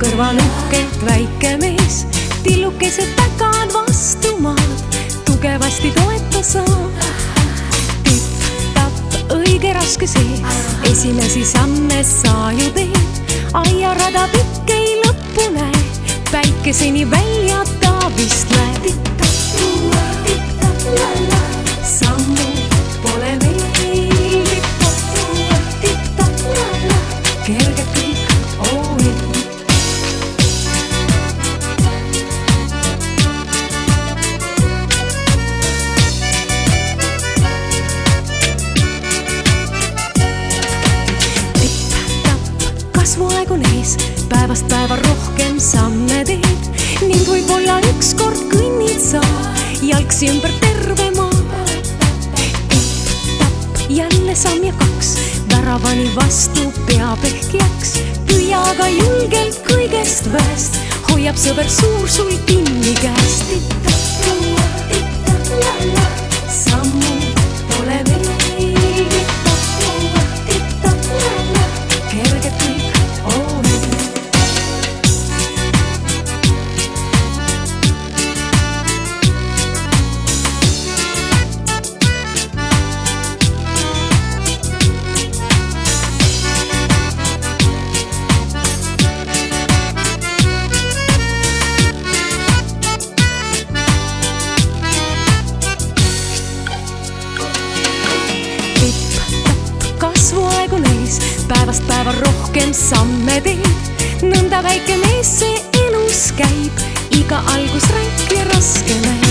kõrval uhkelt väike mees, tillukesed tagad vastu maad, tugevasti toeta saab. tipp-tapp, õige raske see, esimesi samme sa ju teed, aiarada pikk ei lõpu näe, päikeseni välja on ees, päevast päeva rohkem samme teed ning võib-olla ükskord kõnnid sa jalgsi ümber terve maa. tipp-tapp, jälle samm ja kaks, väravani vastu peab ehk jaks, püüa aga julgelt kõigest väest, hoiab sõber suur sul kinni käest. Päeva rohkem samme teed. nõnda väike mees see elus käib, iga algus ränk ja raske näib.